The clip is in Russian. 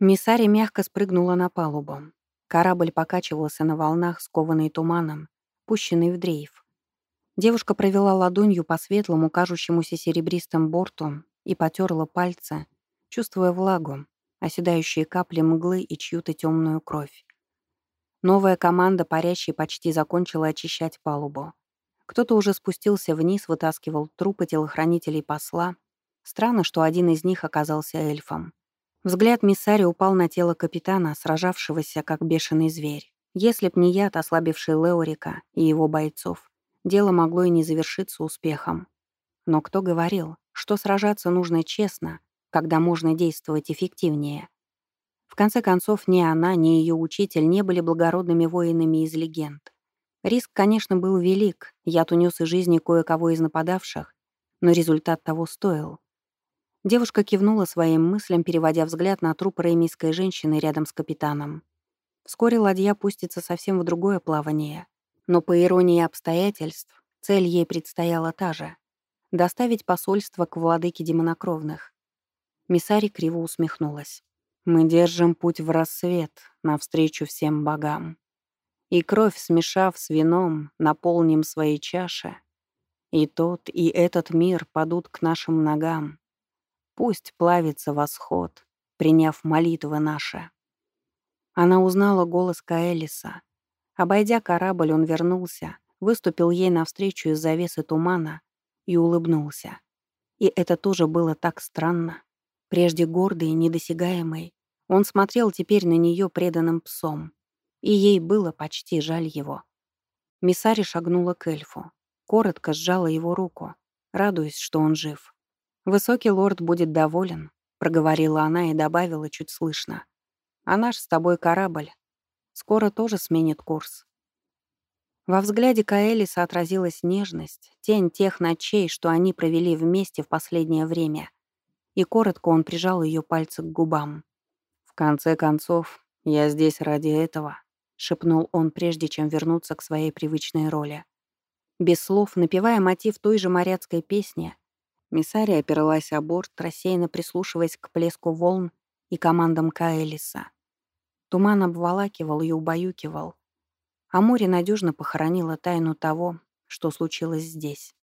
Миссари мягко спрыгнула на палубу. Корабль покачивался на волнах, скованный туманом, пущенный в дрейф. Девушка провела ладонью по светлому, кажущемуся серебристым борту и потерла пальцы, чувствуя влагу, оседающие капли мглы и чью-то темную кровь. Новая команда парящей почти закончила очищать палубу. Кто-то уже спустился вниз, вытаскивал трупы телохранителей посла. Странно, что один из них оказался эльфом. Взгляд миссари упал на тело капитана, сражавшегося как бешеный зверь. Если б не яд, ослабивший Леорика и его бойцов, дело могло и не завершиться успехом. Но кто говорил, что сражаться нужно честно, когда можно действовать эффективнее? В конце концов, ни она, ни ее учитель не были благородными воинами из легенд. Риск, конечно, был велик, яд унес и жизни кое-кого из нападавших, но результат того стоил. Девушка кивнула своим мыслям, переводя взгляд на труп ремийской женщины рядом с капитаном. Вскоре ладья пустится совсем в другое плавание. Но по иронии обстоятельств, цель ей предстояла та же — доставить посольство к владыке демонокровных. Миссари криво усмехнулась. «Мы держим путь в рассвет, навстречу всем богам. И кровь, смешав с вином, наполним свои чаши. И тот, и этот мир падут к нашим ногам. Пусть плавится восход, приняв молитвы наши. Она узнала голос Каэлиса. Обойдя корабль, он вернулся, выступил ей навстречу из завесы тумана и улыбнулся. И это тоже было так странно. Прежде гордый и недосягаемый, он смотрел теперь на нее преданным псом. И ей было почти жаль его. Миссари шагнула к эльфу. Коротко сжала его руку, радуясь, что он жив. «Высокий лорд будет доволен», — проговорила она и добавила чуть слышно. «А наш с тобой корабль скоро тоже сменит курс». Во взгляде Каэлиса отразилась нежность, тень тех ночей, что они провели вместе в последнее время. И коротко он прижал ее пальцы к губам. «В конце концов, я здесь ради этого», — шепнул он, прежде чем вернуться к своей привычной роли. Без слов, напевая мотив той же моряцкой песни, Миссария опиралась о борт, рассеянно прислушиваясь к плеску волн и командам Каэлиса. Туман обволакивал и убаюкивал, а море надежно похоронило тайну того, что случилось здесь.